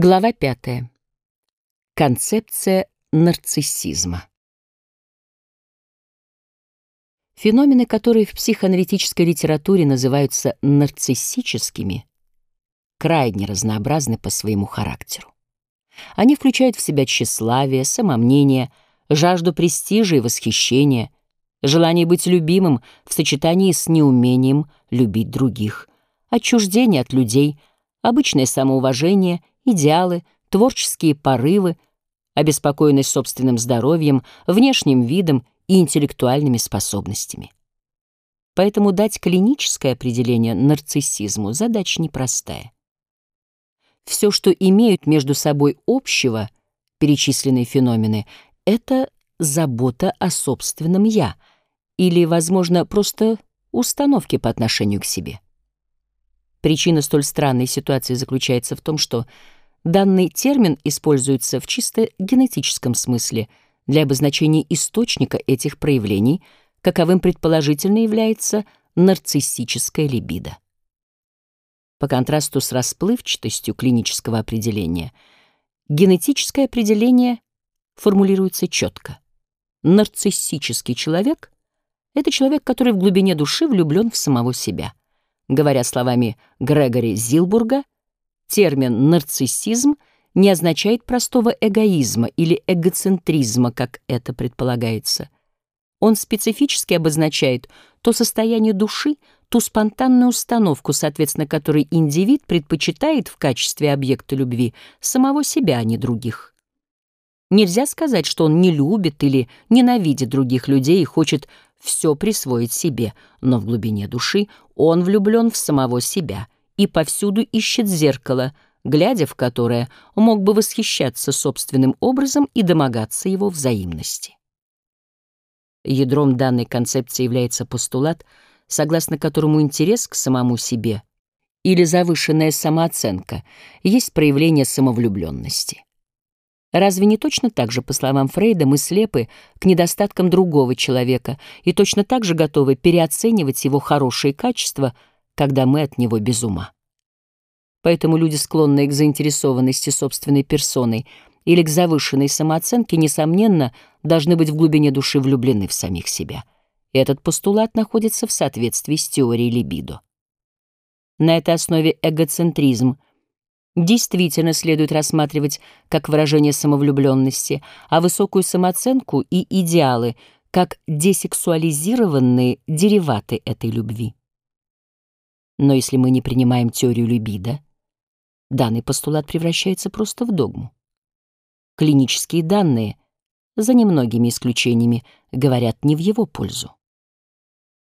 Глава пятая. Концепция нарциссизма. Феномены, которые в психоаналитической литературе называются нарциссическими, крайне разнообразны по своему характеру. Они включают в себя тщеславие, самомнение, жажду престижа и восхищения, желание быть любимым в сочетании с неумением любить других, отчуждение от людей, обычное самоуважение — идеалы, творческие порывы, обеспокоенность собственным здоровьем, внешним видом и интеллектуальными способностями. Поэтому дать клиническое определение нарциссизму задача непростая. Все, что имеют между собой общего перечисленные феномены, это забота о собственном «я» или, возможно, просто установки по отношению к себе. Причина столь странной ситуации заключается в том, что Данный термин используется в чисто генетическом смысле для обозначения источника этих проявлений, каковым предположительно является нарциссическая либидо. По контрасту с расплывчатостью клинического определения, генетическое определение формулируется четко. Нарциссический человек — это человек, который в глубине души влюблен в самого себя. Говоря словами Грегори Зилбурга — Термин «нарциссизм» не означает простого эгоизма или эгоцентризма, как это предполагается. Он специфически обозначает то состояние души, ту спонтанную установку, соответственно которой индивид предпочитает в качестве объекта любви самого себя, а не других. Нельзя сказать, что он не любит или ненавидит других людей и хочет все присвоить себе, но в глубине души он влюблен в самого себя — и повсюду ищет зеркало, глядя в которое мог бы восхищаться собственным образом и домогаться его взаимности. Ядром данной концепции является постулат, согласно которому интерес к самому себе или завышенная самооценка есть проявление самовлюбленности. Разве не точно так же, по словам Фрейда, мы слепы к недостаткам другого человека и точно так же готовы переоценивать его хорошие качества – когда мы от него без ума. Поэтому люди, склонные к заинтересованности собственной персоной или к завышенной самооценке, несомненно, должны быть в глубине души влюблены в самих себя. Этот постулат находится в соответствии с теорией либидо. На этой основе эгоцентризм действительно следует рассматривать как выражение самовлюбленности, а высокую самооценку и идеалы как десексуализированные дериваты этой любви. Но если мы не принимаем теорию либидо, данный постулат превращается просто в догму. Клинические данные, за немногими исключениями, говорят не в его пользу.